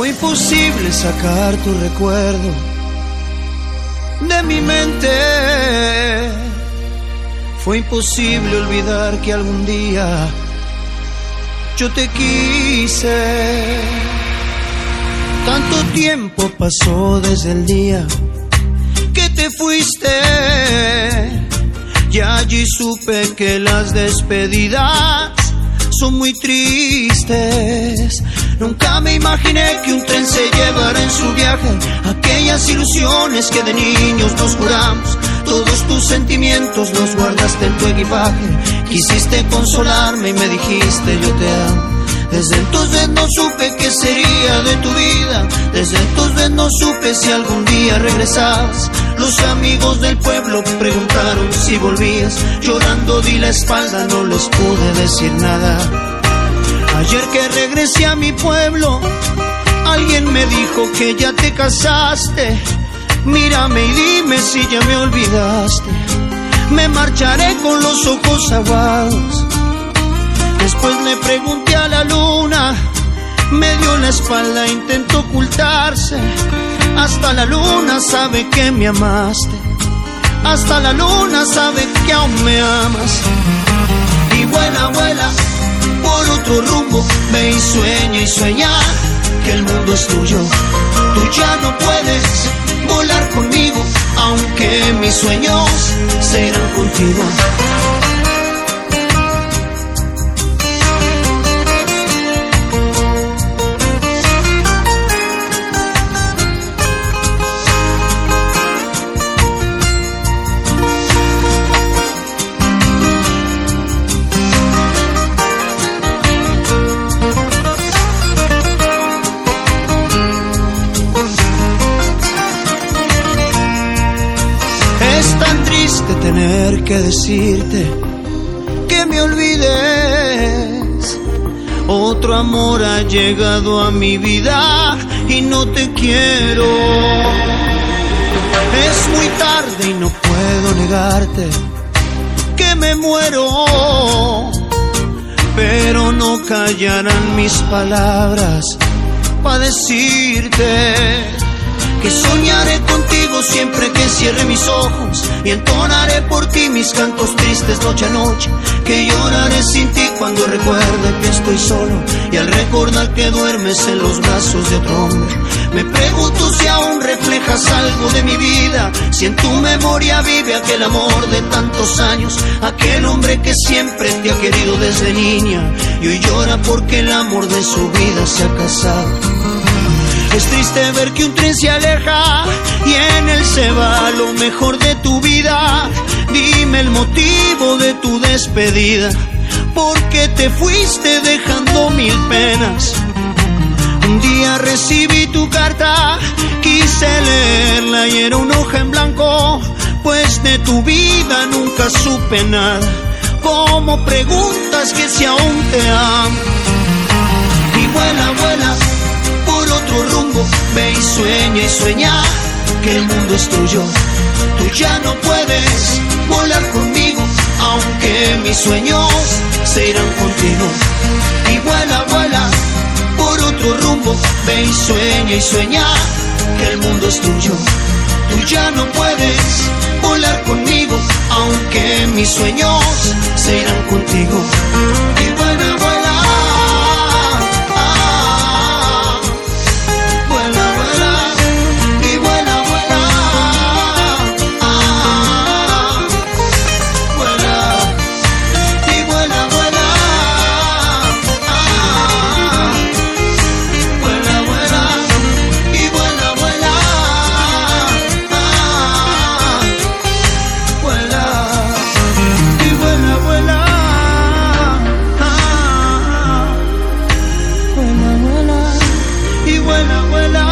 Fue imposible sacar tu recuerdo de mi mente. Fue imposible olvidar que algún día yo te quise. Tanto tiempo pasó desde el día que te fuiste. Y allí supe que las despedidas son muy tristes. Nunca me imaginé que un tren se llevara en su viaje aquellas ilusiones que de niños nos juramos. Todos tus sentimientos los guardaste en tu equipaje. Quisiste consolarme y me dijiste yo te amo. Desde entonces no supe qué sería de tu vida. Desde entonces no supe si algún día regresabas. Los amigos del pueblo si volvías. Llorando di la espalda, no les pude decir nada. Ayer que regresé a mi pueblo, alguien me dijo que ya te casaste. Mírame y dime si ya me olvidaste. Me marcharé con los ojos aguados. Después le pregunté a la luna, me dio la espalda, intentó ocultarse. Hasta la luna sabe que me amaste. Hasta la luna sabe que aún me amas. Y vuela, vuela por otro rumbo. Ve y sueña y sueña que el mundo es tuyo. Tú ya no puedes volar conmigo, aunque mis sueños serán contigo. Triste tener que decirte que me olvides. Otro amor ha llegado a mi vida y no te quiero. Es muy tarde y no puedo negarte que me muero. Pero no callarán mis palabras para decirte que soñaré contigo siempre que cierre mis ojos y entonaré por ti mis cantos tristes noche a noche, que lloraré sin ti cuando recuerde que estoy solo y al recordar que duermes en los brazos de otro hombre. Me pregunto si aún reflejas algo de mi vida, si en tu memoria vive aquel amor de tantos años, aquel hombre que siempre te ha querido desde niña y hoy llora porque el amor de su vida se ha casado. Es triste ver que un tren se aleja y en él se va lo mejor de tu vida. Dime el motivo de tu despedida, porque te fuiste dejando mil penas. Un día recibí tu carta, quise leerla y era una hoja en blanco, pues de tu vida nunca supe nada. Como preguntas que si aún te amo. Y vuela, vuela otro rumbo, ve y sueña y sueña que el mundo es tuyo. Tú ya no puedes volar conmigo, aunque mis sueños se irán contigo. Y vuela, vuela por otro rumbo, ve y sueña y sueña que el mundo es tuyo. Tú ya no puedes volar conmigo, aunque mis sueños se irán contigo. buena abuela.